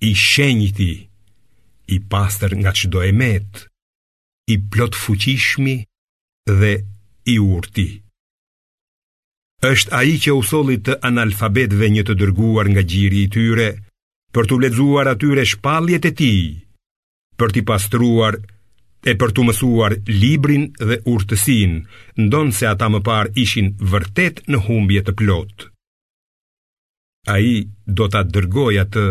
i shenjti, i pastër nga çdo e metë, i plotfuqishmi dhe i urti. Është ai që u solli të analfabetëve një të dërguar nga gjiri i tyre, për t'u lexuar atyre shpalljet e tij, për t'i pastruar e për t'u mësuar librin dhe urtësinë, ndonëse ata më parë ishin vërtet në humbje të plotë. Ai do ta dërgojë atë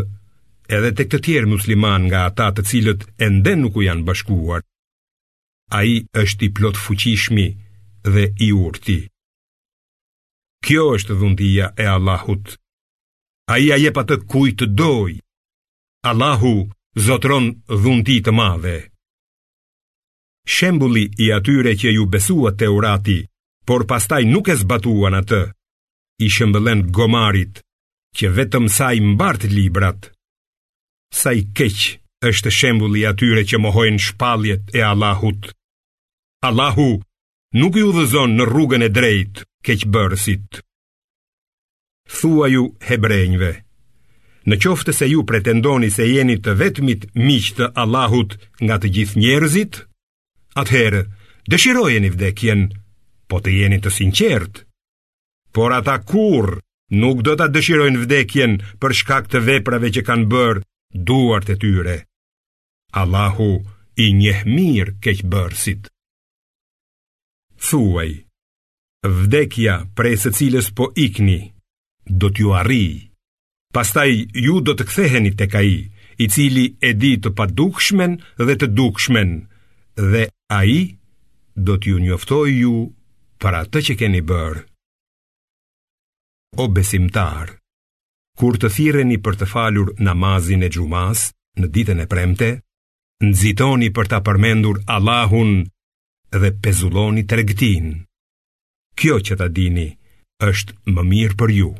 edhe tek të tjerë muslimanë nga ata të cilët ende nuk u janë bashkuar. Ai është i plotfuqishmi dhe i urti. Kjo është dhuntia e Allahut. Ai ia jep atë kujt të dojë. Allahu zotëron dhunti të madhe. Shembulli i atyre që iu besua Teurati, por pastaj nuk e zbatuan atë, i shëmbëllen gomarit që vetëm sa i mbart librat. Sa i keq është shembulli i atyre që mohojnë shpalljet e Allahut. Allahu nuk i udhëzon në rrugën e drejtë keqbërësit. Thuaju hebrenjve, në qoftë se ju pretendoni se jeni të vetmit miq të Allahut nga të gjithë njerëzit, atëherë dëshirojeni vdekjen, po të jeni të sinqertë. Por ata kurrë nuk do ta dëshirojnë vdekjen për shkak të veprave që kanë bërë duart e tyre. Allahu i njeh mirë keqbërësit. Thuaj, vdekja prej së cilës po ikni, do t'ju arrijë. Pastaj ju do të ktheheni tek ai, i cili e di të padukshmen dhe të dukshmen, dhe ai do t'ju njoftojë ju për atë që keni bërë. O besimtarë, kur të thirreni për të falur namazin e xhumasë në ditën e premte, nxitoni për ta përmendur Allahun dhe pezulloni tregtinë. Kjo që ta dini është më mirë për ju.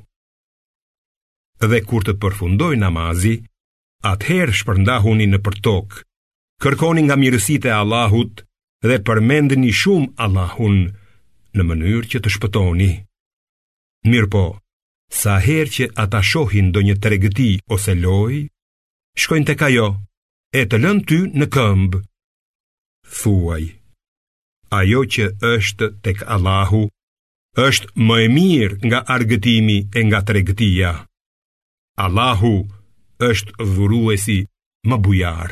Dhe kur të përfundojë namazi, atëherë shpërndahuni nëpër tokë, kërkoni nga mirësitë e Allahut dhe përmendeni shumë Allahun në mënyrë që të shpëtoni. Mirëpo, sa herë që ata shohin ndonjë tregti ose lojë, shkojnë tek ajo e të lënë ty në këmbë. Thuaj, ajo që është tek Allahu, është më e mirë nga argëtimi e nga tregtia. Allahu është dhuruesi më bujar.